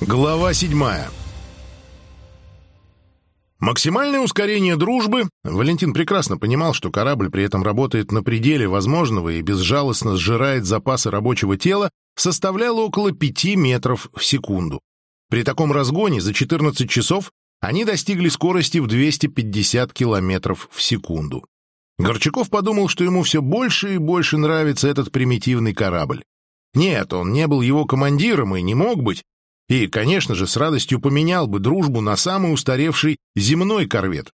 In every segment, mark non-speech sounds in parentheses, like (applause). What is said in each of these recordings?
Глава седьмая Максимальное ускорение дружбы, Валентин прекрасно понимал, что корабль при этом работает на пределе возможного и безжалостно сжирает запасы рабочего тела, составляло около 5 метров в секунду. При таком разгоне за 14 часов они достигли скорости в 250 километров в секунду. Горчаков подумал, что ему все больше и больше нравится этот примитивный корабль. Нет, он не был его командиром и не мог быть, и, конечно же, с радостью поменял бы дружбу на самый устаревший земной корвет.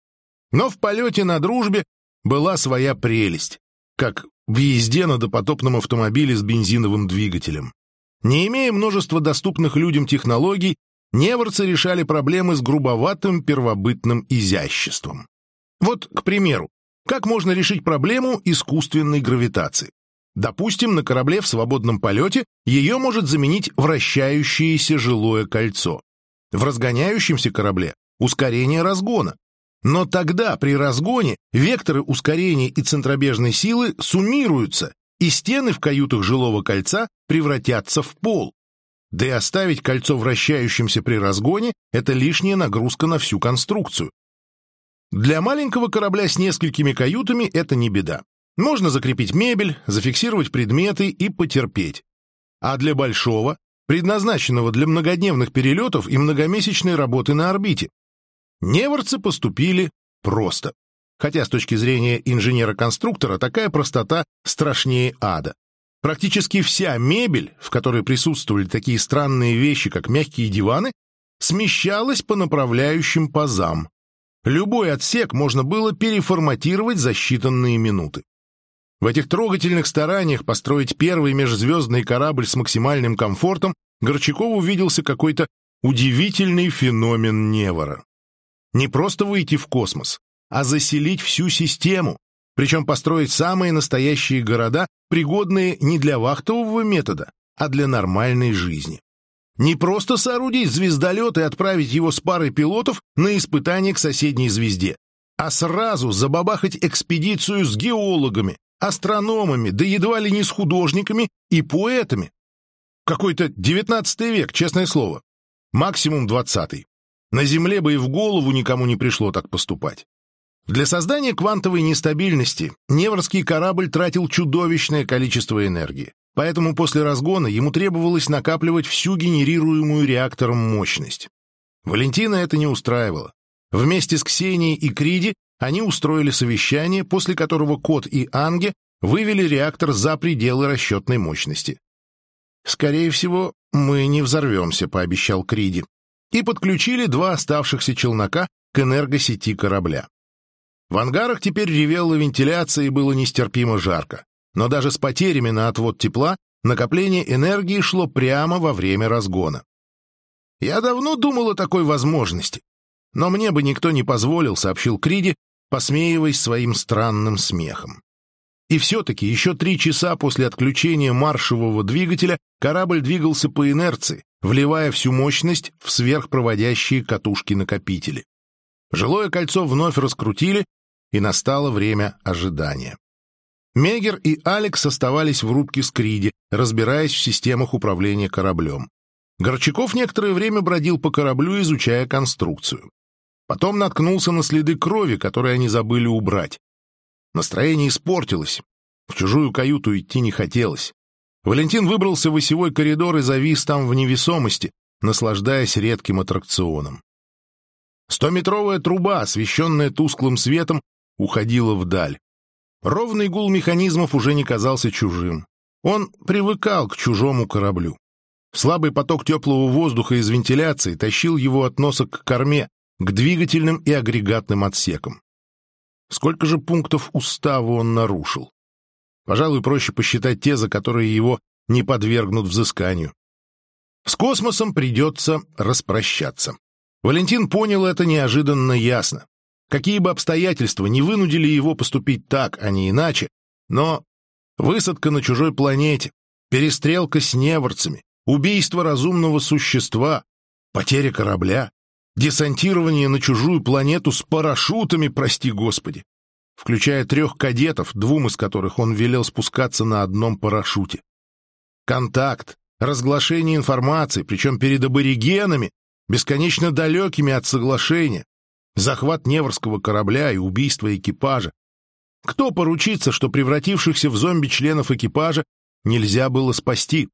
Но в полете на дружбе была своя прелесть, как в езде на допотопном автомобиле с бензиновым двигателем. Не имея множества доступных людям технологий, неворцы решали проблемы с грубоватым первобытным изяществом. Вот, к примеру, как можно решить проблему искусственной гравитации? Допустим, на корабле в свободном полете ее может заменить вращающееся жилое кольцо. В разгоняющемся корабле ускорение разгона. Но тогда при разгоне векторы ускорения и центробежной силы суммируются, и стены в каютах жилого кольца превратятся в пол. Да и оставить кольцо вращающимся при разгоне – это лишняя нагрузка на всю конструкцию. Для маленького корабля с несколькими каютами это не беда. Можно закрепить мебель, зафиксировать предметы и потерпеть. А для большого, предназначенного для многодневных перелетов и многомесячной работы на орбите, неворцы поступили просто. Хотя с точки зрения инженера-конструктора такая простота страшнее ада. Практически вся мебель, в которой присутствовали такие странные вещи, как мягкие диваны, смещалась по направляющим пазам. Любой отсек можно было переформатировать за считанные минуты. В этих трогательных стараниях построить первый межзвездный корабль с максимальным комфортом Горчакову увиделся какой-то удивительный феномен Невора. Не просто выйти в космос, а заселить всю систему, причем построить самые настоящие города, пригодные не для вахтового метода, а для нормальной жизни. Не просто соорудить звездолет и отправить его с парой пилотов на испытание к соседней звезде, а сразу забабахать экспедицию с геологами, астрономами, да едва ли не с художниками и поэтами. Какой-то девятнадцатый век, честное слово. Максимум двадцатый. На Земле бы и в голову никому не пришло так поступать. Для создания квантовой нестабильности Неврский корабль тратил чудовищное количество энергии, поэтому после разгона ему требовалось накапливать всю генерируемую реактором мощность. Валентина это не устраивало. Вместе с Ксенией и Криди они устроили совещание, после которого Кот и Анге вывели реактор за пределы расчетной мощности. «Скорее всего, мы не взорвемся», — пообещал Криди, и подключили два оставшихся челнока к энергосети корабля. В ангарах теперь ревела вентиляция и было нестерпимо жарко, но даже с потерями на отвод тепла накопление энергии шло прямо во время разгона. «Я давно думал о такой возможности, но мне бы никто не позволил», — сообщил Криди, посмеиваясь своим странным смехом. И все-таки еще три часа после отключения маршевого двигателя корабль двигался по инерции, вливая всю мощность в сверхпроводящие катушки-накопители. Жилое кольцо вновь раскрутили, и настало время ожидания. Мегер и Алекс оставались в рубке с Криди, разбираясь в системах управления кораблем. Горчаков некоторое время бродил по кораблю, изучая конструкцию. Потом наткнулся на следы крови, которые они забыли убрать. Настроение испортилось. В чужую каюту идти не хотелось. Валентин выбрался в осевой коридор и завис там в невесомости, наслаждаясь редким аттракционом. Стометровая труба, освещенная тусклым светом, уходила вдаль. Ровный гул механизмов уже не казался чужим. Он привыкал к чужому кораблю. Слабый поток теплого воздуха из вентиляции тащил его от носа к корме, к двигательным и агрегатным отсекам. Сколько же пунктов устава он нарушил? Пожалуй, проще посчитать те, за которые его не подвергнут взысканию. С космосом придется распрощаться. Валентин понял это неожиданно ясно. Какие бы обстоятельства не вынудили его поступить так, а не иначе, но высадка на чужой планете, перестрелка с неворцами, убийство разумного существа, потеря корабля, Десантирование на чужую планету с парашютами, прости господи. Включая трех кадетов, двум из которых он велел спускаться на одном парашюте. Контакт, разглашение информации, причем перед аборигенами, бесконечно далекими от соглашения, захват Неворского корабля и убийство экипажа. Кто поручится, что превратившихся в зомби членов экипажа нельзя было спасти?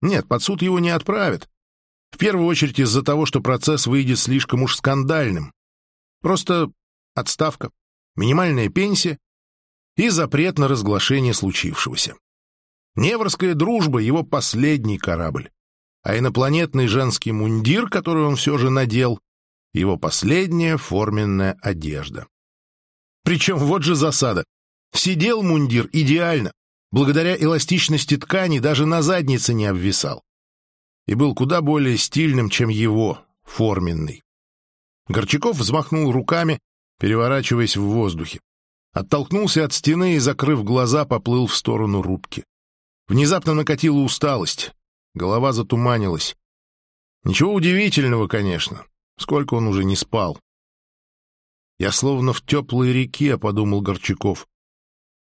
Нет, под суд его не отправят. В первую очередь из-за того, что процесс выйдет слишком уж скандальным. Просто отставка, минимальная пенсия и запрет на разглашение случившегося. Неворская дружба — его последний корабль, а инопланетный женский мундир, который он все же надел, — его последняя форменная одежда. Причем вот же засада. Сидел мундир идеально, благодаря эластичности ткани даже на заднице не обвисал. И был куда более стильным, чем его, форменный. Горчаков взмахнул руками, переворачиваясь в воздухе. Оттолкнулся от стены и, закрыв глаза, поплыл в сторону рубки. Внезапно накатила усталость. Голова затуманилась. Ничего удивительного, конечно. Сколько он уже не спал. «Я словно в теплой реке», — подумал Горчаков.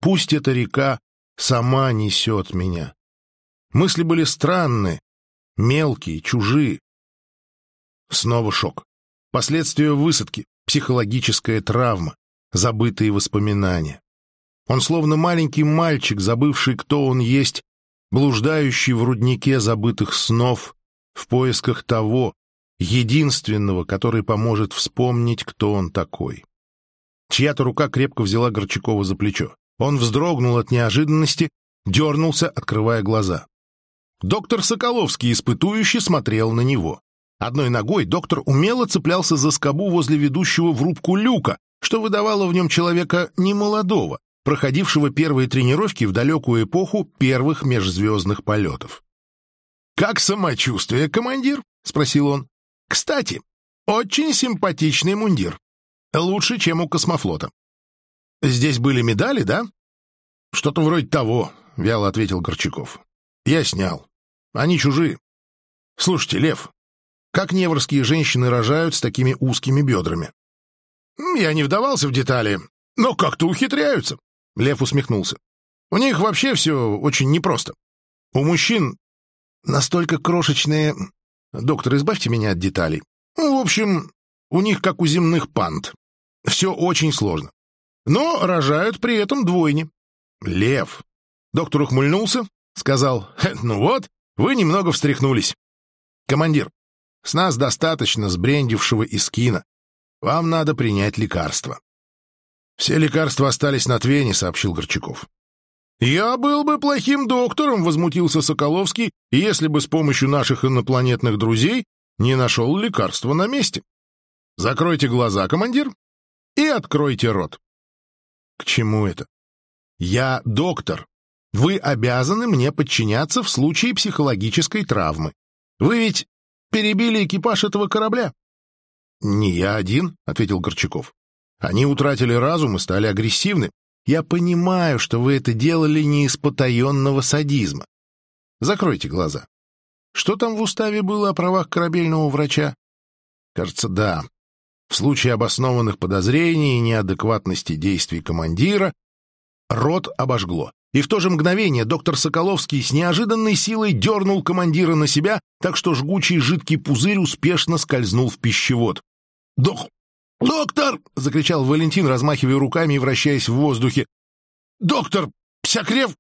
«Пусть эта река сама несет меня». Мысли были странные, мелкие, чужие. Снова шок. Последствия высадки, психологическая травма, забытые воспоминания. Он словно маленький мальчик, забывший, кто он есть, блуждающий в руднике забытых снов, в поисках того, единственного, который поможет вспомнить, кто он такой. Чья-то рука крепко взяла Горчакова за плечо. Он вздрогнул от неожиданности, дернулся, открывая глаза. Доктор Соколовский испытующе смотрел на него. Одной ногой доктор умело цеплялся за скобу возле ведущего в рубку люка, что выдавало в нем человека немолодого, проходившего первые тренировки в далекую эпоху первых межзвездных полетов. «Как самочувствие, командир?» — спросил он. «Кстати, очень симпатичный мундир. Лучше, чем у космофлота. Здесь были медали, да?» «Что-то вроде того», — вяло ответил Горчаков. «Я снял. Они чужие. Слушайте, Лев, как неворские женщины рожают с такими узкими бедрами?» «Я не вдавался в детали, но как-то ухитряются», — Лев усмехнулся. «У них вообще все очень непросто. У мужчин настолько крошечные... Доктор, избавьте меня от деталей. Ну, в общем, у них как у земных панд. Все очень сложно. Но рожают при этом двойни. Лев. Доктор ухмыльнулся, сказал, «Ну вот, вы немного встряхнулись. Командир, с нас достаточно сбрендившего искина. Вам надо принять лекарство». «Все лекарства остались на Твене», — сообщил Горчаков. «Я был бы плохим доктором», — возмутился Соколовский, «если бы с помощью наших инопланетных друзей не нашел лекарства на месте. Закройте глаза, командир, и откройте рот». «К чему это?» «Я доктор. Вы обязаны мне подчиняться в случае психологической травмы. Вы ведь перебили экипаж этого корабля». «Не я один», — ответил Горчаков. «Они утратили разум и стали агрессивны. Я понимаю, что вы это делали не из потаенного садизма. Закройте глаза. Что там в уставе было о правах корабельного врача? Кажется, да. В случае обоснованных подозрений и неадекватности действий командира рот обожгло. И в то же мгновение доктор Соколовский с неожиданной силой дернул командира на себя, так что жгучий жидкий пузырь успешно скользнул в пищевод. «Док... доктор!» — закричал Валентин, размахивая руками и вращаясь в воздухе. «Доктор! Псякрев!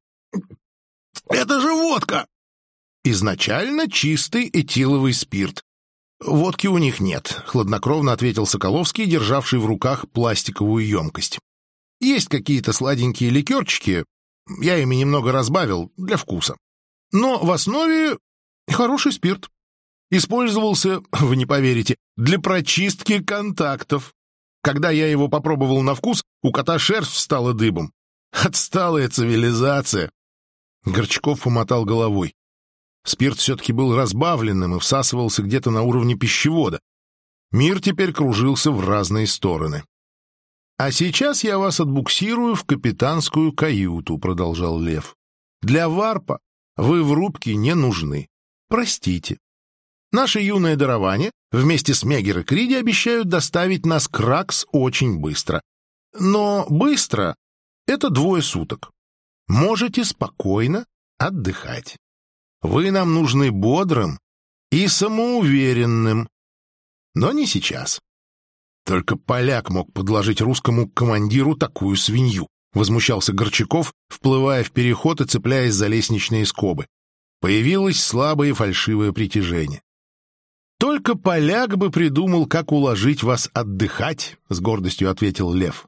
Это же водка!» «Изначально чистый этиловый спирт. Водки у них нет», — хладнокровно ответил Соколовский, державший в руках пластиковую емкость. «Есть какие-то сладенькие ликерчики, я ими немного разбавил для вкуса. Но в основе хороший спирт. Использовался, (laughs) вы не поверите, для прочистки контактов. Когда я его попробовал на вкус, у кота шерсть встала дыбом. Отсталая цивилизация. Горчаков помотал головой. Спирт все-таки был разбавленным и всасывался где-то на уровне пищевода. Мир теперь кружился в разные стороны. «А сейчас я вас отбуксирую в капитанскую каюту», — продолжал Лев. «Для варпа вы в рубке не нужны. Простите. Наше юное дарование вместе с Мегер и Криди обещают доставить нас к Ракс очень быстро. Но быстро — это двое суток. Можете спокойно отдыхать». Вы нам нужны бодрым и самоуверенным. Но не сейчас. Только поляк мог подложить русскому командиру такую свинью, возмущался Горчаков, вплывая в переход и цепляясь за лестничные скобы. Появилось слабое фальшивое притяжение. «Только поляк бы придумал, как уложить вас отдыхать», — с гордостью ответил Лев.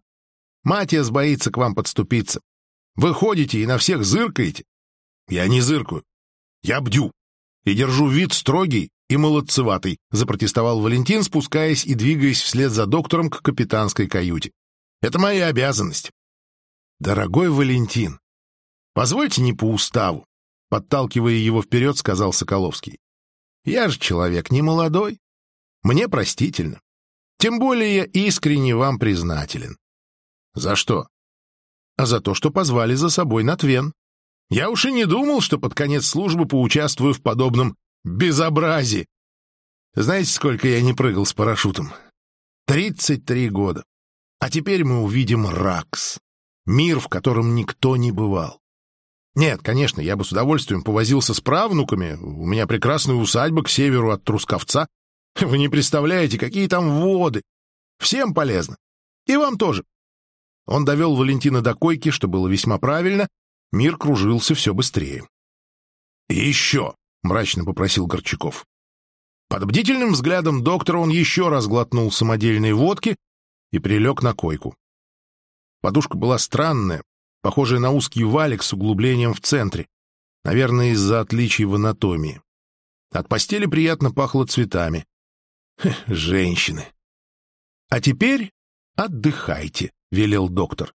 «Матиас боится к вам подступиться. Вы ходите и на всех зыркаете». «Я не зыркаю. Я бдю. И держу вид строгий и молодцеватый», — запротестовал Валентин, спускаясь и двигаясь вслед за доктором к капитанской каюте. «Это моя обязанность». «Дорогой Валентин, позвольте не по уставу», — подталкивая его вперед, сказал Соколовский. Я же человек не молодой. Мне простительно. Тем более я искренне вам признателен. За что? А за то, что позвали за собой на Твен. Я уж и не думал, что под конец службы поучаствую в подобном безобразии. Знаете, сколько я не прыгал с парашютом? Тридцать три года. А теперь мы увидим Ракс. Мир, в котором никто не бывал. Нет, конечно, я бы с удовольствием повозился с правнуками. У меня прекрасная усадьба к северу от Трусковца. (laughs) Вы не представляете, какие там воды. Всем полезно. И вам тоже. Он довел Валентина до койки, что было весьма правильно. Мир кружился все быстрее. — И еще, — мрачно попросил Горчаков. Под бдительным взглядом доктора он еще раз глотнул самодельной водки и прилег на койку. Подушка была странная, похожая на узкий валик с углублением в центре, наверное, из-за отличий в анатомии. От постели приятно пахло цветами. Хех, женщины. — А теперь отдыхайте, — велел доктор.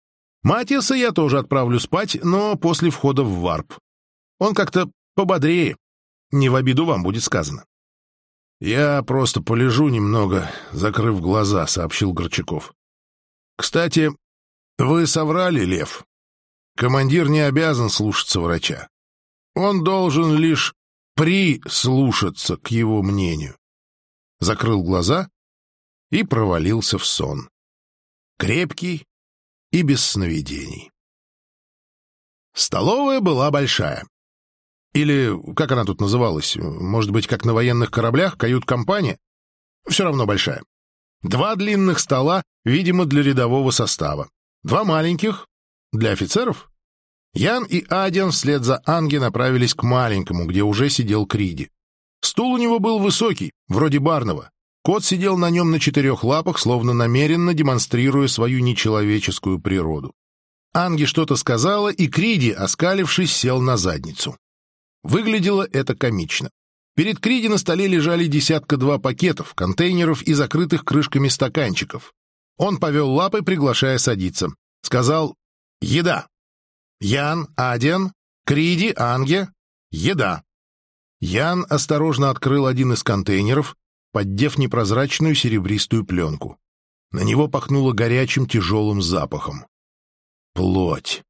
Матиаса я тоже отправлю спать, но после входа в варп. Он как-то пободрее. Не в обиду вам будет сказано. — Я просто полежу немного, закрыв глаза, — сообщил Горчаков. — Кстати, вы соврали, Лев. Командир не обязан слушаться врача. Он должен лишь прислушаться к его мнению. Закрыл глаза и провалился в сон. Крепкий и без сновидений. Столовая была большая. Или, как она тут называлась, может быть, как на военных кораблях, кают-компания? Все равно большая. Два длинных стола, видимо, для рядового состава. Два маленьких для офицеров? Ян и Адиан вслед за Анги направились к маленькому, где уже сидел Криди. Стул у него был высокий, вроде барного. Кот сидел на нем на четырех лапах, словно намеренно демонстрируя свою нечеловеческую природу. Анги что-то сказала, и Криди, оскалившись, сел на задницу. Выглядело это комично. Перед Криди на столе лежали десятка-два пакетов, контейнеров и закрытых крышками стаканчиков. Он повел лапой, приглашая садиться. Сказал Еда. Ян, Адиан, Криди, Анге. Еда. Ян осторожно открыл один из контейнеров, поддев непрозрачную серебристую пленку. На него пахнуло горячим тяжелым запахом. Плоть.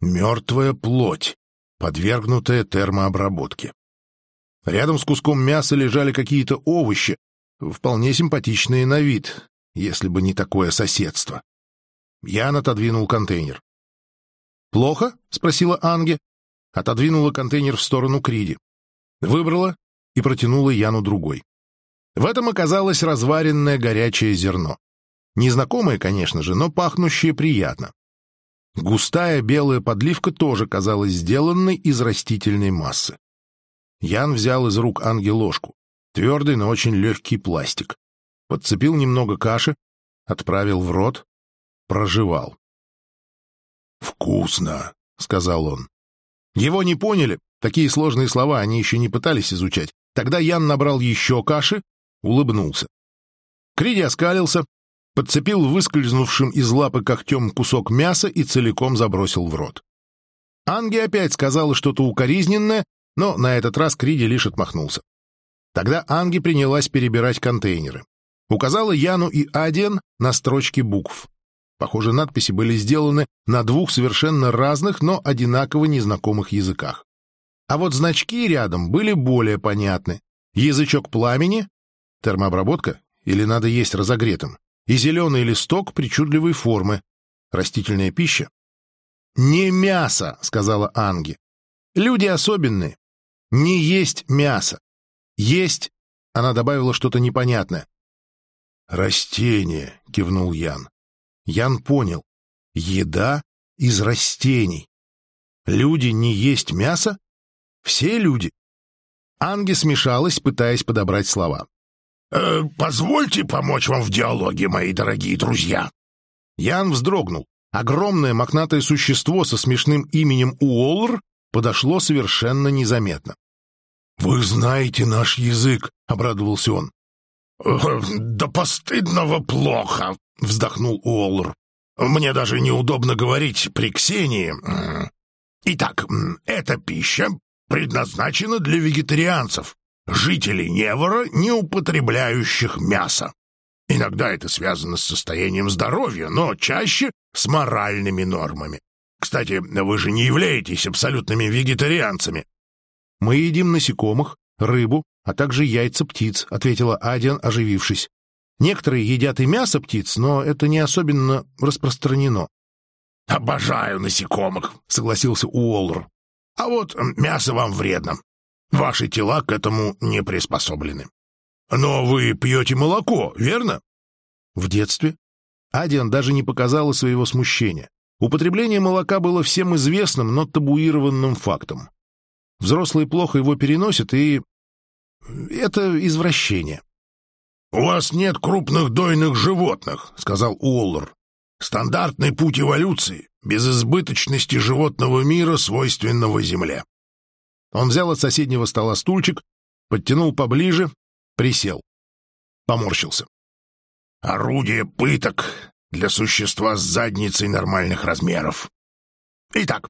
Мертвая плоть, подвергнутая термообработке. Рядом с куском мяса лежали какие-то овощи, вполне симпатичные на вид, если бы не такое соседство. Ян отодвинул контейнер. «Плохо?» — спросила Анге. Отодвинула контейнер в сторону Криди. Выбрала и протянула Яну другой. В этом оказалось разваренное горячее зерно. Незнакомое, конечно же, но пахнущее приятно. Густая белая подливка тоже казалась сделанной из растительной массы. Ян взял из рук Анги ложку. Твердый, но очень легкий пластик. Подцепил немного каши, отправил в рот, проживал. «Вкусно», — сказал он. Его не поняли, такие сложные слова они еще не пытались изучать. Тогда Ян набрал еще каши, улыбнулся. Криди оскалился, подцепил выскользнувшим из лапы когтем кусок мяса и целиком забросил в рот. Анги опять сказала что-то укоризненное, но на этот раз Криди лишь отмахнулся. Тогда Анги принялась перебирать контейнеры. Указала Яну и Адиан на строчки букв. Похоже, надписи были сделаны на двух совершенно разных, но одинаково незнакомых языках. А вот значки рядом были более понятны. Язычок пламени, термообработка или надо есть разогретым, и зеленый листок причудливой формы, растительная пища. «Не мясо», — сказала Анги. «Люди особенные. Не есть мясо. Есть, она добавила что-то непонятное. «Растение», — кивнул Ян. Ян понял. Еда из растений. Люди не есть мясо? Все люди? Анги смешалась, пытаясь подобрать слова. «Э, «Позвольте помочь вам в диалоге, мои дорогие друзья». Ян вздрогнул. Огромное мохнатое существо со смешным именем Уоллер подошло совершенно незаметно. «Вы знаете наш язык», — обрадовался он. «Э, «Да постыдного плохо», — вздохнул Уоллер. «Мне даже неудобно говорить при Ксении. Итак, эта пища предназначена для вегетарианцев, жителей Невора, не употребляющих мясо. Иногда это связано с состоянием здоровья, но чаще с моральными нормами. Кстати, вы же не являетесь абсолютными вегетарианцами. Мы едим насекомых, рыбу, а также яйца птиц, ответила Адиан, оживившись. Некоторые едят и мясо птиц, но это не особенно распространено. «Обожаю насекомых», — согласился Уоллер. «А вот мясо вам вредно. Ваши тела к этому не приспособлены. Но вы пьете молоко, верно?» В детстве Адиан даже не показала своего смущения. Употребление молока было всем известным, но табуированным фактом. Взрослые плохо его переносят, и... это извращение. «У вас нет крупных дойных животных», — сказал Уоллер. «Стандартный путь эволюции, без избыточности животного мира, свойственного Земле». Он взял от соседнего стола стульчик, подтянул поближе, присел. Поморщился. «Орудие пыток для существа с задницей нормальных размеров. Итак,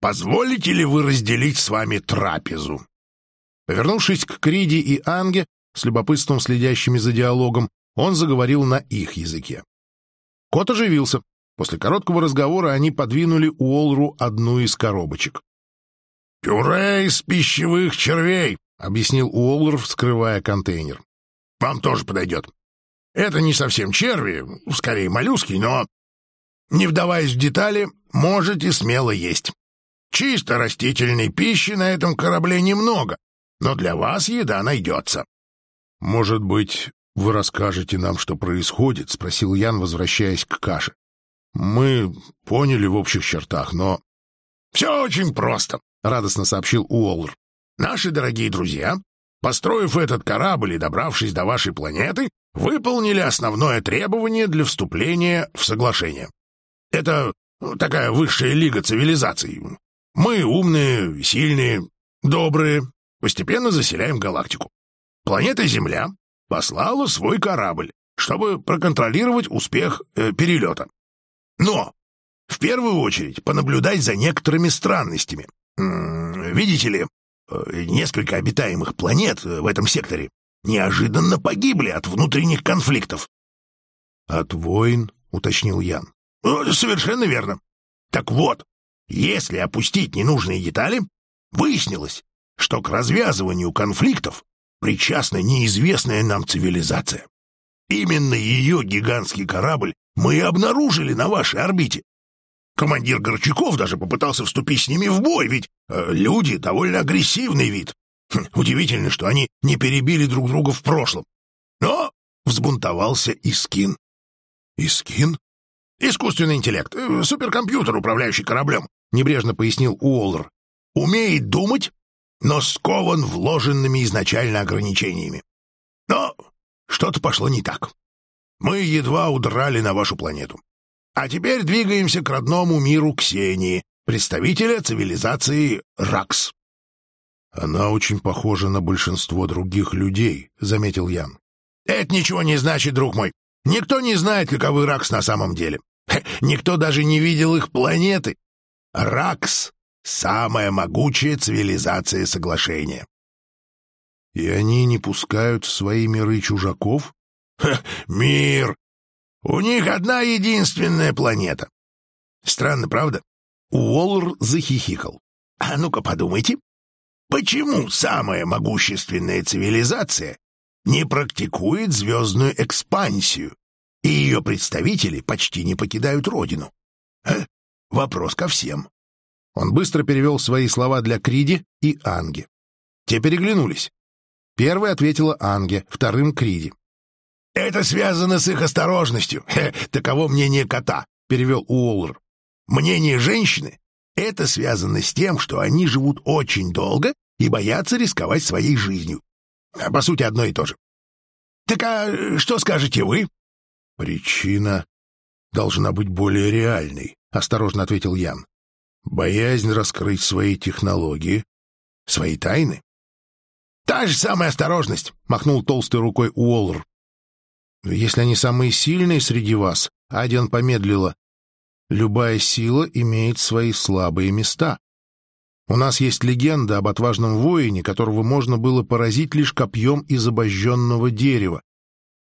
позволите ли вы разделить с вами трапезу?» Повернувшись к Криди и Анге, с любопытством следящими за диалогом, он заговорил на их языке. Кот оживился. После короткого разговора они подвинули Уолру одну из коробочек. «Пюре из пищевых червей», — объяснил Уоллер, вскрывая контейнер. «Вам тоже подойдет. Это не совсем черви, скорее моллюски, но, не вдаваясь в детали, можете смело есть. Чисто растительной пищи на этом корабле немного, но для вас еда найдется. — Может быть, вы расскажете нам, что происходит? — спросил Ян, возвращаясь к каше. — Мы поняли в общих чертах, но... — Все очень просто, — радостно сообщил Уоллер. — Наши дорогие друзья, построив этот корабль и добравшись до вашей планеты, выполнили основное требование для вступления в соглашение. Это такая высшая лига цивилизаций. Мы умные, сильные, добрые, постепенно заселяем галактику. Планета Земля послала свой корабль, чтобы проконтролировать успех э, перелета. Но в первую очередь понаблюдать за некоторыми странностями. Видите ли, э, несколько обитаемых планет э, в этом секторе неожиданно погибли от внутренних конфликтов. — От войн, — уточнил Ян. — Совершенно верно. Так вот, если опустить ненужные детали, выяснилось, что к развязыванию конфликтов причастна неизвестная нам цивилизация. Именно ее гигантский корабль мы и обнаружили на вашей орбите. Командир Горчаков даже попытался вступить с ними в бой, ведь э, люди — довольно агрессивный вид. Хм, удивительно, что они не перебили друг друга в прошлом. Но взбунтовался Искин. Искин? Искусственный интеллект, э, суперкомпьютер, управляющий кораблем, небрежно пояснил Уоллер. Умеет думать, но скован вложенными изначально ограничениями. Но что-то пошло не так. Мы едва удрали на вашу планету. А теперь двигаемся к родному миру Ксении, представителя цивилизации Ракс. «Она очень похожа на большинство других людей», — заметил Ян. «Это ничего не значит, друг мой. Никто не знает, каковы Ракс на самом деле. Никто даже не видел их планеты. Ракс — самая могучая цивилизация соглашения». «И они не пускают в свои миры чужаков?» Ха, «Мир! У них одна единственная планета. Странно, правда?» Уоллер захихикал. «А ну-ка подумайте, Почему самая могущественная цивилизация не практикует звездную экспансию, и ее представители почти не покидают родину? А? Вопрос ко всем. Он быстро перевел свои слова для Криди и Анги. Те переглянулись. Первой ответила Анге, вторым — Криди. «Это связано с их осторожностью. Хе, таково мнение кота», — перевел Уоллер. «Мнение женщины — это связано с тем, что они живут очень долго и боятся рисковать своей жизнью. А, по сути, одно и то же. Так а что скажете вы?» «Причина должна быть более реальной», — осторожно ответил Ян. «Боязнь раскрыть свои технологии, свои тайны». «Та же самая осторожность», — махнул толстой рукой Уоллер. Если они самые сильные среди вас, Адиан помедлила, любая сила имеет свои слабые места. У нас есть легенда об отважном воине, которого можно было поразить лишь копьем из обожженного дерева.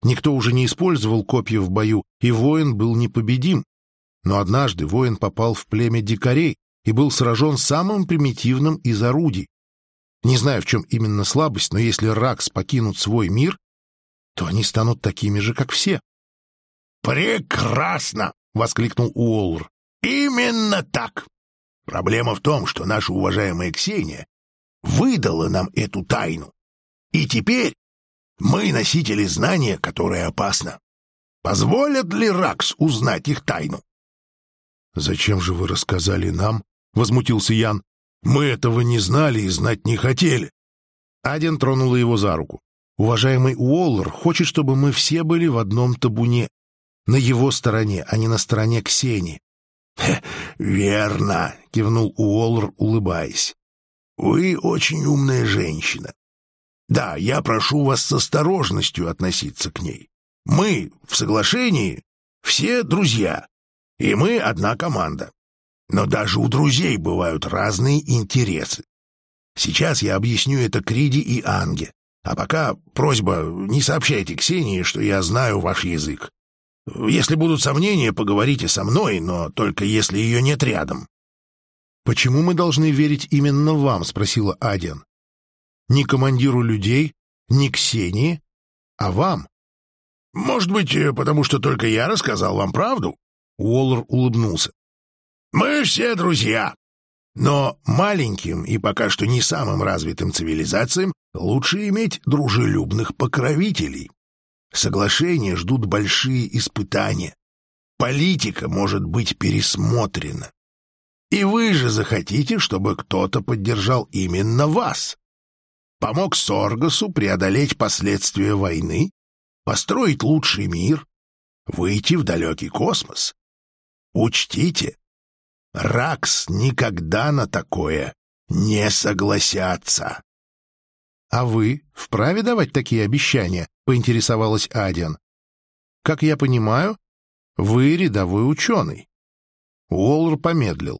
Никто уже не использовал копья в бою, и воин был непобедим. Но однажды воин попал в племя дикарей и был сражен самым примитивным из орудий. Не знаю, в чем именно слабость, но если Ракс покинут свой мир, то они станут такими же, как все. «Прекрасно!» — воскликнул Уоллер. «Именно так! Проблема в том, что наша уважаемая Ксения выдала нам эту тайну. И теперь мы носители знания, которое опасно. Позволят ли Ракс узнать их тайну?» «Зачем же вы рассказали нам?» — возмутился Ян. «Мы этого не знали и знать не хотели». Аден тронула его за руку. Уважаемый Уоллер хочет, чтобы мы все были в одном табуне. На его стороне, а не на стороне Ксении. — Верно, — кивнул Уоллер, улыбаясь. — Вы очень умная женщина. Да, я прошу вас с осторожностью относиться к ней. Мы в соглашении все друзья, и мы одна команда. Но даже у друзей бывают разные интересы. Сейчас я объясню это Криди и Анге. А пока просьба, не сообщайте Ксении, что я знаю ваш язык. Если будут сомнения, поговорите со мной, но только если ее нет рядом». «Почему мы должны верить именно вам?» — спросила Адиан. «Не командиру людей, не Ксении, а вам». «Может быть, потому что только я рассказал вам правду?» Уоллер улыбнулся. «Мы все друзья. Но маленьким и пока что не самым развитым цивилизациям лучше иметь дружелюбных покровителей. Соглашения ждут большие испытания. Политика может быть пересмотрена. И вы же захотите, чтобы кто-то поддержал именно вас. Помог Соргасу преодолеть последствия войны, построить лучший мир, выйти в далекий космос. Учтите, Ракс никогда на такое не согласятся. — А вы вправе давать такие обещания? — поинтересовалась Адиан. — Как я понимаю, вы рядовой ученый. Уоллер помедлил,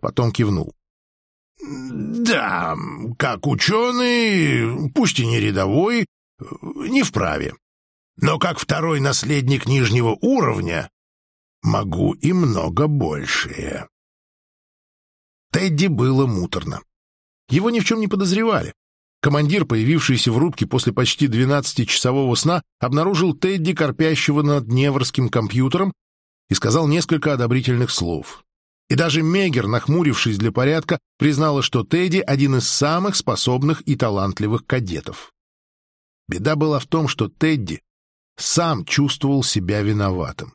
потом кивнул. — Да, как ученый, пусть и не рядовой, не вправе. Но как второй наследник нижнего уровня могу и много большее. Тедди было муторно. Его ни в чем не подозревали. Командир, появившийся в рубке после почти 12-часового сна, обнаружил Тедди, корпящего над неврским компьютером, и сказал несколько одобрительных слов. И даже Мегер, нахмурившись для порядка, признала, что Тедди — один из самых способных и талантливых кадетов. Беда была в том, что Тедди сам чувствовал себя виноватым.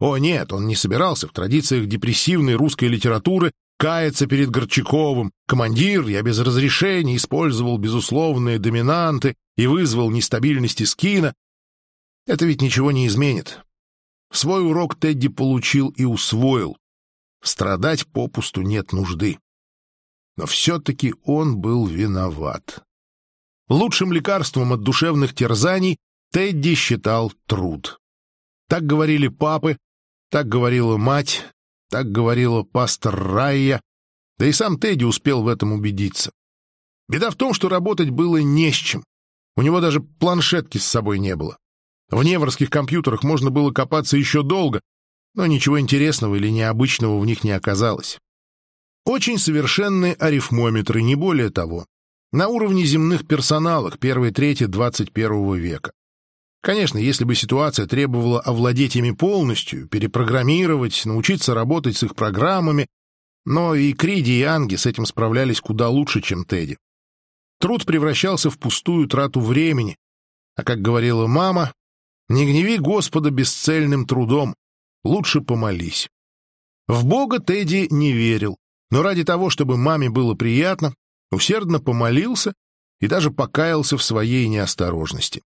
О нет, он не собирался в традициях депрессивной русской литературы каяться перед Горчаковым. Командир, я без разрешения использовал безусловные доминанты и вызвал нестабильность скина. Это ведь ничего не изменит. Свой урок Тедди получил и усвоил. Страдать попусту нет нужды. Но все-таки он был виноват. Лучшим лекарством от душевных терзаний Тедди считал труд. Так говорили папы, так говорила мать, так говорила пастор Райя, да и сам Тедди успел в этом убедиться. Беда в том, что работать было не с чем. У него даже планшетки с собой не было. В неврских компьютерах можно было копаться еще долго, но ничего интересного или необычного в них не оказалось. Очень совершенные арифмометры, не более того. На уровне земных персоналов первой трети 21 века. Конечно, если бы ситуация требовала овладеть ими полностью, перепрограммировать, научиться работать с их программами, но и Криди, и Анги с этим справлялись куда лучше, чем Тедди. Труд превращался в пустую трату времени, а, как говорила мама, «Не гневи Господа бесцельным трудом, лучше помолись». В Бога Тедди не верил, но ради того, чтобы маме было приятно, усердно помолился и даже покаялся в своей неосторожности.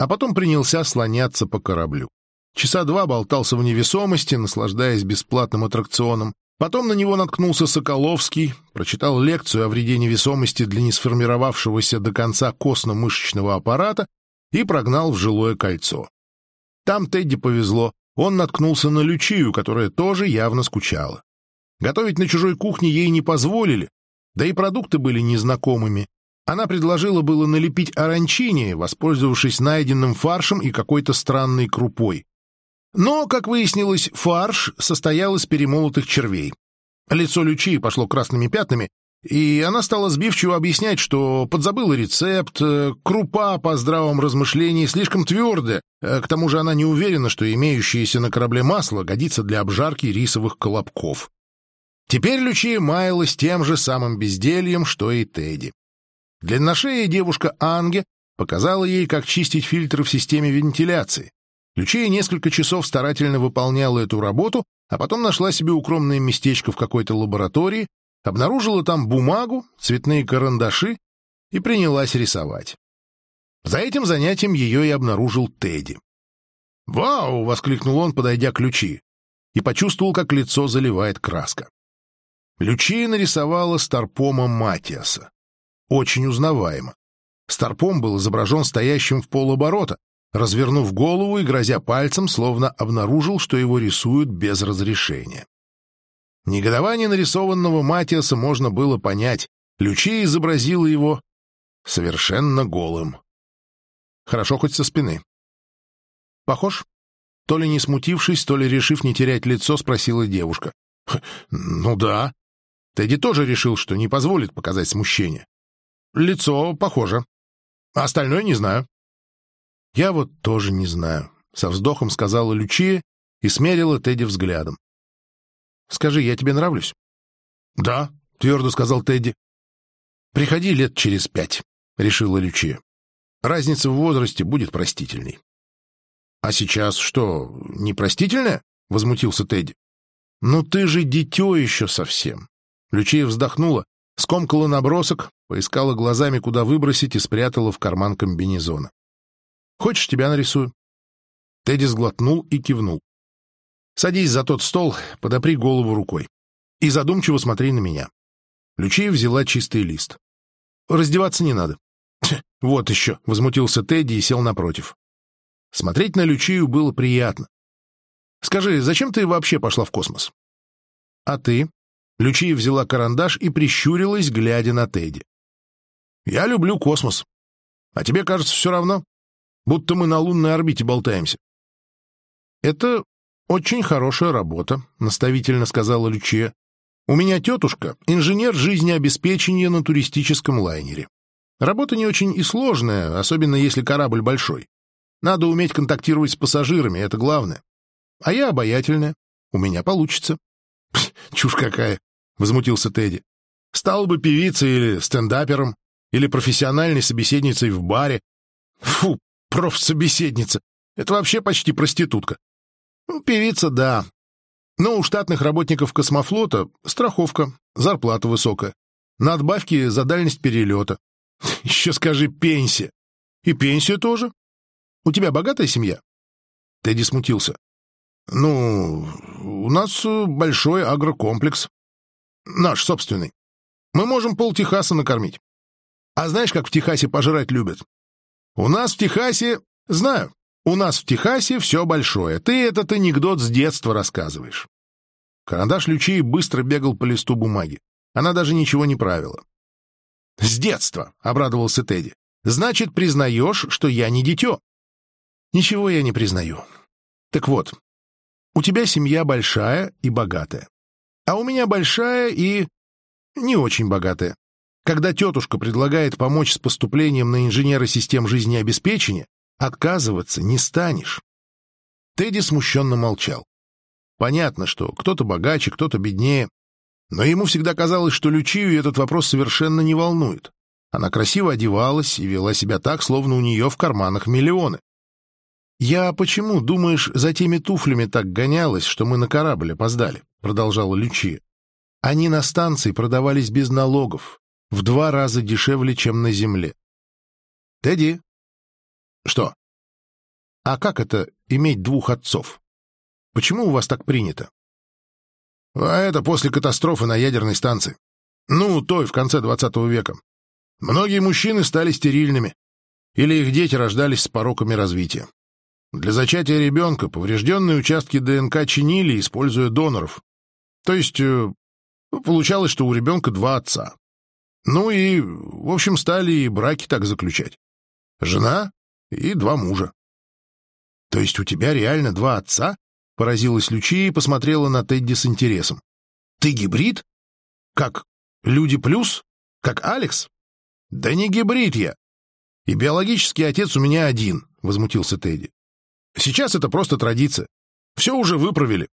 А потом принялся слоняться по кораблю. Часа два болтался в невесомости, наслаждаясь бесплатным аттракционом. Потом на него наткнулся Соколовский, прочитал лекцию о вреде невесомости для несформировавшегося до конца костно-мышечного аппарата и прогнал в жилое кольцо. Там Тедди повезло, он наткнулся на Лючию, которая тоже явно скучала. Готовить на чужой кухне ей не позволили, да и продукты были незнакомыми. Она предложила было налепить оранчини, воспользовавшись найденным фаршем и какой-то странной крупой. Но, как выяснилось, фарш состоял из перемолотых червей. Лицо Лючии пошло красными пятнами, и она стала сбивчиво объяснять, что подзабыла рецепт, э, крупа по здравом размышлении слишком твердая, э, к тому же она не уверена, что имеющееся на корабле масло годится для обжарки рисовых колобков. Теперь Лючия маялась тем же самым бездельем, что и Тедди. Длинношея девушка Анге показала ей, как чистить фильтры в системе вентиляции. Лючия несколько часов старательно выполняла эту работу, а потом нашла себе укромное местечко в какой-то лаборатории, обнаружила там бумагу, цветные карандаши и принялась рисовать. За этим занятием ее и обнаружил Тедди. «Вау!» — воскликнул он, подойдя к Лючи, и почувствовал, как лицо заливает краска. Лючия нарисовала Старпома Матиаса. Очень узнаваемо. Старпом был изображен стоящим в полоборота, развернув голову и грозя пальцем, словно обнаружил, что его рисуют без разрешения. Негодование нарисованного Матиаса можно было понять. Лючия изобразила его совершенно голым. Хорошо хоть со спины. «Похож?» То ли не смутившись, то ли решив не терять лицо, спросила девушка. «Ну да». Тедди тоже решил, что не позволит показать смущение. «Лицо похоже. Остальное не знаю». «Я вот тоже не знаю», — со вздохом сказала Лючия и смерила Тедди взглядом. «Скажи, я тебе нравлюсь?» «Да», — твердо сказал Тедди. «Приходи лет через пять», — решила Лючия. «Разница в возрасте будет простительной». «А сейчас что, непростительная?» — возмутился Тедди. «Ну ты же дитё еще совсем». Лючия вздохнула, скомкала набросок, поискала глазами, куда выбросить, и спрятала в карман комбинезона. Хочешь, тебя нарисую?» Тедди сглотнул и кивнул. «Садись за тот стол, подопри голову рукой. И задумчиво смотри на меня». Лючия взяла чистый лист. «Раздеваться не надо». «Вот еще», — возмутился Тедди и сел напротив. Смотреть на Лючию было приятно. «Скажи, зачем ты вообще пошла в космос?» «А ты?» Лючия взяла карандаш и прищурилась, глядя на Тедди. «Я люблю космос. А тебе, кажется, все равно?» будто мы на лунной орбите болтаемся. «Это очень хорошая работа», — наставительно сказала Лючия. «У меня тетушка — инженер жизнеобеспечения на туристическом лайнере. Работа не очень и сложная, особенно если корабль большой. Надо уметь контактировать с пассажирами, это главное. А я обаятельная. У меня получится». «Чушь какая!» — возмутился Тедди. «Стал бы певицей или стендапером, или профессиональной собеседницей в баре. Фу, профсобеседница. Это вообще почти проститутка. Ну, певица, да. Но у штатных работников космофлота страховка, зарплата высокая. Надбавки за дальность перелета. (laughs) Еще скажи пенсия. И пенсия тоже. У тебя богатая семья? Тедди смутился. Ну, у нас большой агрокомплекс. Наш собственный. Мы можем пол Техаса накормить. А знаешь, как в Техасе пожрать любят? У нас в Техасе... Знаю, у нас в Техасе все большое. Ты этот анекдот с детства рассказываешь. Карандаш Лючии быстро бегал по листу бумаги. Она даже ничего не правила. «С детства!» — обрадовался Тедди. «Значит, признаешь, что я не дитё?» «Ничего я не признаю. Так вот, у тебя семья большая и богатая. А у меня большая и не очень богатая. Когда тетушка предлагает помочь с поступлением на инженера систем жизнеобеспечения, отказываться не станешь. Тедди смущенно молчал. Понятно, что кто-то богаче, кто-то беднее, но ему всегда казалось, что Лючию этот вопрос совершенно не волнует. Она красиво одевалась и вела себя так, словно у нее в карманах миллионы. «Я почему, думаешь, за теми туфлями так гонялась, что мы на корабль опоздали?» — продолжала Лючия. «Они на станции продавались без налогов, в два раза дешевле, чем на земле». «Тедди?» «Что?» «А как это иметь двух отцов? Почему у вас так принято?» «А это после катастрофы на ядерной станции. Ну, той, в конце двадцатого века. Многие мужчины стали стерильными, или их дети рождались с пороками развития. Для зачатия ребенка поврежденные участки ДНК чинили, используя доноров. То есть э, получалось, что у ребенка два отца. Ну и, в общем, стали и браки так заключать. Жена и два мужа. — То есть у тебя реально два отца? — поразилась Лючия и посмотрела на Тедди с интересом. — Ты гибрид? Как Люди плюс? Как Алекс? — Да не гибрид я. И биологический отец у меня один, — возмутился Тедди. Сейчас это просто традиция. Все уже выправили.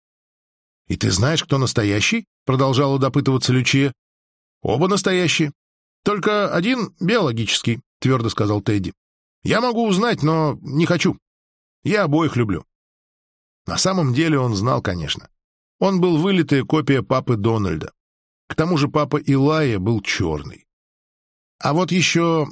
— И ты знаешь, кто настоящий? — продолжала допытываться Лючия. — Оба настоящие. Только один биологический, — твердо сказал Тедди. — Я могу узнать, но не хочу. Я обоих люблю. На самом деле он знал, конечно. Он был вылитая копия папы Дональда. К тому же папа Илая был черный. А вот еще...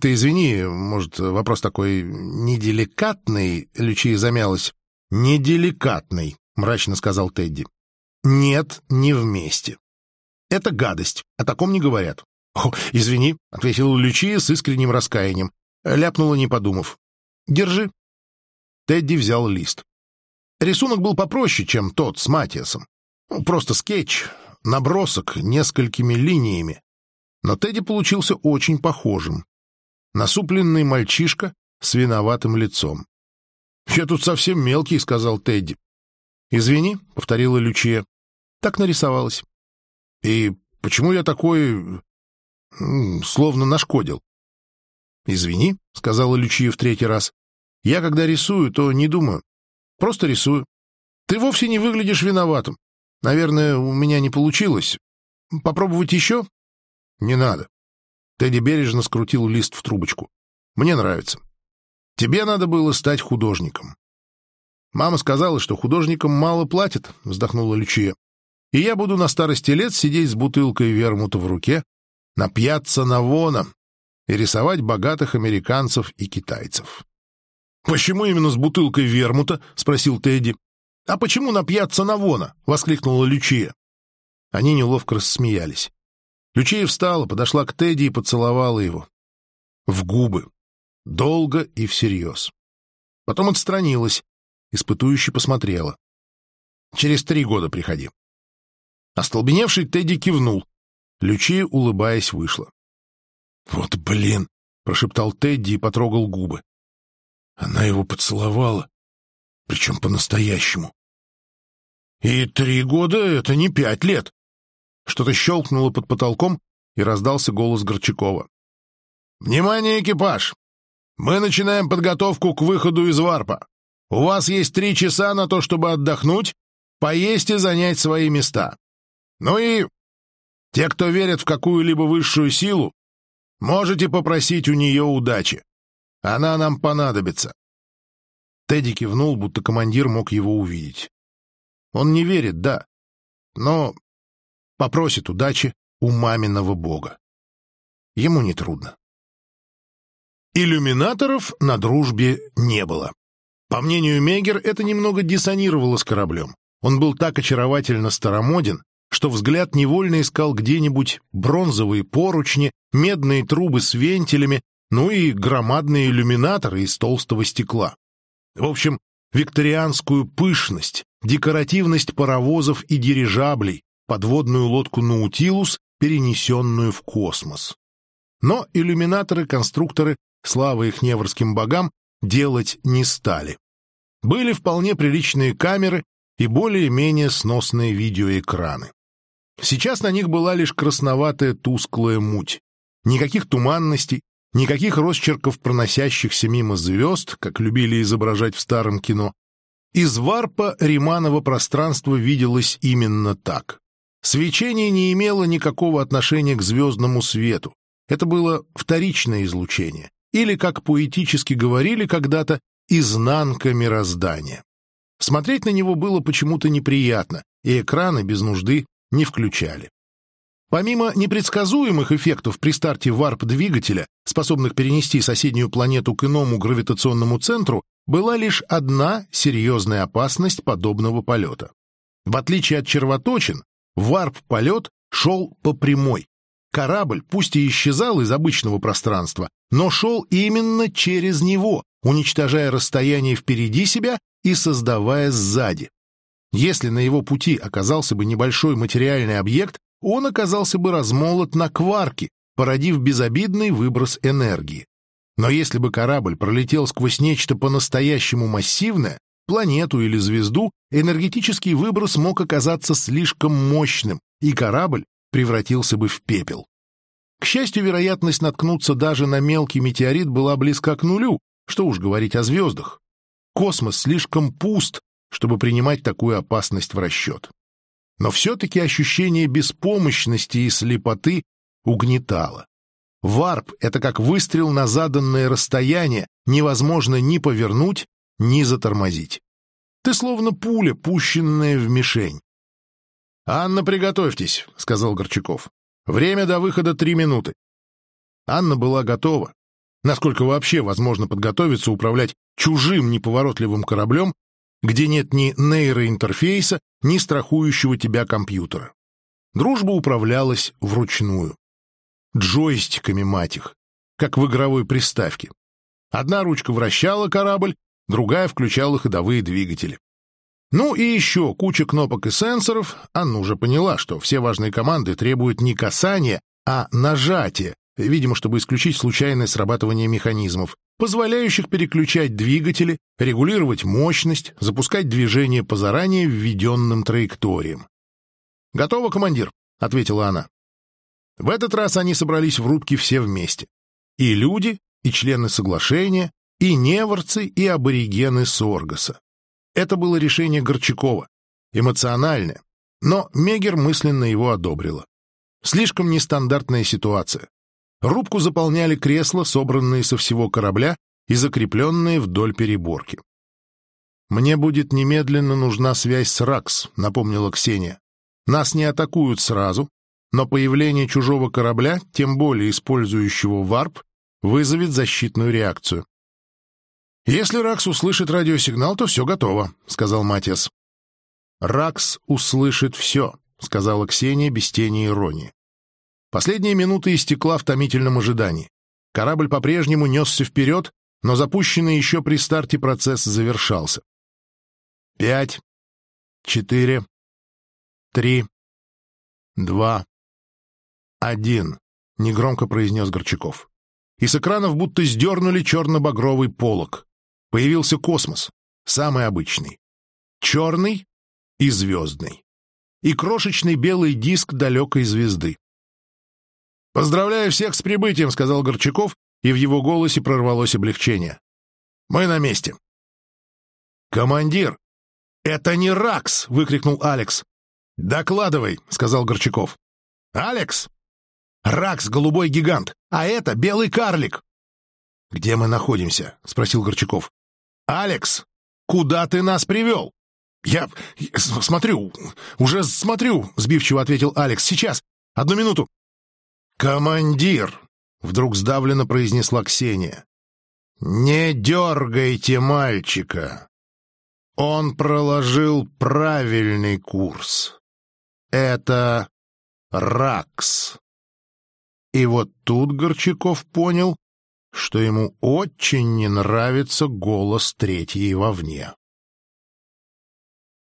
Ты извини, может, вопрос такой неделикатный, Лючия замялась. Неделикатный, мрачно сказал Тедди. Нет, не вместе. Это гадость, о таком не говорят. Извини, ответила Лючия с искренним раскаянием. Ляпнула, не подумав. Держи. Тедди взял лист. Рисунок был попроще, чем тот с Матиасом. Ну, просто скетч, набросок несколькими линиями, но Тедди получился очень похожим. Насупленный мальчишка с виноватым лицом. «Я тут совсем мелкий», — сказал Тедди. «Извини», — повторила Лючия. «Так нарисовалась». «И почему я такой... словно нашкодил?» «Извини», — сказала Лючия в третий раз. «Я, когда рисую, то не думаю. Просто рисую. Ты вовсе не выглядишь виноватым. Наверное, у меня не получилось. Попробовать еще? Не надо. Тедди бережно скрутил лист в трубочку. Мне нравится. Тебе надо было стать художником. Мама сказала, что художникам мало платят, вздохнула Лючия. И я буду на старости лет сидеть с бутылкой вермута в руке, на пьяцца Навона и рисовать богатых американцев и китайцев. — Почему именно с бутылкой вермута? — спросил Тедди. «А почему на пьяцца Навона?» — воскликнула Лючия. Они неловко рассмеялись. Лючия встала, подошла к Тедди и поцеловала его. В губы. Долго и всерьез. Потом отстранилась, испытующе посмотрела. «Через три года приходи». Остолбеневший Тедди кивнул. Лючия, улыбаясь, вышла. «Вот блин!» — прошептал Тедди и потрогал губы. Она его поцеловала причем по-настоящему. И три года — это не пять лет. Что-то щелкнуло под потолком, и раздался голос Горчакова. «Внимание, экипаж! Мы начинаем подготовку к выходу из варпа. У вас есть три часа на то, чтобы отдохнуть, поесть и занять свои места. Ну и те, кто верит в какую-либо высшую силу, можете попросить у нее удачи. Она нам понадобится. Тедди кивнул, будто командир мог его увидеть. Он не верит, да, но попросит удачи у маминого бога. Ему нетрудно. Иллюминаторов на дружбе не было. По мнению Мегер, это немного диссонировало с кораблем. Он был так очаровательно старомоден, что взгляд невольно искал где-нибудь бронзовые поручни, медные трубы с вентилями, ну и громадные иллюминаторы из толстого стекла. В общем, викторианскую пышность, декоративность паровозов и дирижаблей, подводную лодку «Наутилус», перенесенную в космос. Но иллюминаторы-конструкторы, слава их неврским богам, делать не стали. Были вполне приличные камеры и более-менее сносные видеоэкраны. Сейчас на них была лишь красноватая тусклая муть. Никаких туманностей, Никаких росчерков проносящихся мимо звезд, как любили изображать в старом кино. Из варпа Риманова пространство виделось именно так. Свечение не имело никакого отношения к звездному свету. Это было вторичное излучение, или, как поэтически говорили когда-то, изнанка мироздания. Смотреть на него было почему-то неприятно, и экраны без нужды не включали. Помимо непредсказуемых эффектов при старте варп-двигателя, способных перенести соседнюю планету к иному гравитационному центру, была лишь одна серьезная опасность подобного полета. В отличие от червоточин, варп-полет шел по прямой. Корабль пусть и исчезал из обычного пространства, но шел именно через него, уничтожая расстояние впереди себя и создавая сзади. Если на его пути оказался бы небольшой материальный объект, он оказался бы размолот на кварки, породив безобидный выброс энергии. Но если бы корабль пролетел сквозь нечто по-настоящему массивное, планету или звезду, энергетический выброс мог оказаться слишком мощным, и корабль превратился бы в пепел. К счастью, вероятность наткнуться даже на мелкий метеорит была близка к нулю, что уж говорить о звездах. Космос слишком пуст, чтобы принимать такую опасность в расчет но все-таки ощущение беспомощности и слепоты угнетало. Варп — это как выстрел на заданное расстояние, невозможно ни повернуть, ни затормозить. Ты словно пуля, пущенная в мишень. «Анна, приготовьтесь», — сказал Горчаков. «Время до выхода три минуты». Анна была готова. Насколько вообще возможно подготовиться управлять чужим неповоротливым кораблем, где нет ни нейроинтерфейса, ни страхующего тебя компьютера. Дружба управлялась вручную. Джойстиками, мать их, как в игровой приставке. Одна ручка вращала корабль, другая включала ходовые двигатели. Ну и еще куча кнопок и сенсоров. Анна уже поняла, что все важные команды требуют не касания, а нажатия, видимо, чтобы исключить случайное срабатывание механизмов, позволяющих переключать двигатели, регулировать мощность, запускать движение по заранее введенным траекториям. «Готово, командир», — ответила она. В этот раз они собрались в рубке все вместе. И люди, и члены соглашения, и неворцы, и аборигены Соргаса. Это было решение Горчакова, эмоциональное, но Мегер мысленно его одобрила. Слишком нестандартная ситуация. Рубку заполняли кресла, собранные со всего корабля и закрепленные вдоль переборки. «Мне будет немедленно нужна связь с РАКС», — напомнила Ксения. «Нас не атакуют сразу, но появление чужого корабля, тем более использующего варп, вызовет защитную реакцию». «Если Ракс услышит радиосигнал, то все готово», — сказал Матиас. «Ракс услышит все», — сказала Ксения без тени иронии. Последняя минута истекла в томительном ожидании. Корабль по-прежнему несся вперед, но запущенный еще при старте процесс завершался. Пять, четыре, три, два, один, — негромко произнес Горчаков. И с экранов будто сдернули черно-багровый полог. Появился космос, самый обычный. Черный и звездный. И крошечный белый диск далекой звезды. «Поздравляю всех с прибытием», — сказал Горчаков, и в его голосе прорвалось облегчение. «Мы на месте». «Командир, это не Ракс!» — выкрикнул Алекс. «Докладывай», — сказал Горчаков. «Алекс! Ракс — голубой гигант, а это белый карлик!» «Где мы находимся?» — спросил Горчаков. «Алекс, куда ты нас привел?» «Я смотрю, уже смотрю», — сбивчиво ответил Алекс. «Сейчас, одну минуту». «Командир!» — вдруг сдавленно произнесла Ксения. «Не дергайте мальчика! Он проложил правильный курс. Это Ракс!» И вот тут Горчаков понял, что ему очень не нравится голос третьей вовне.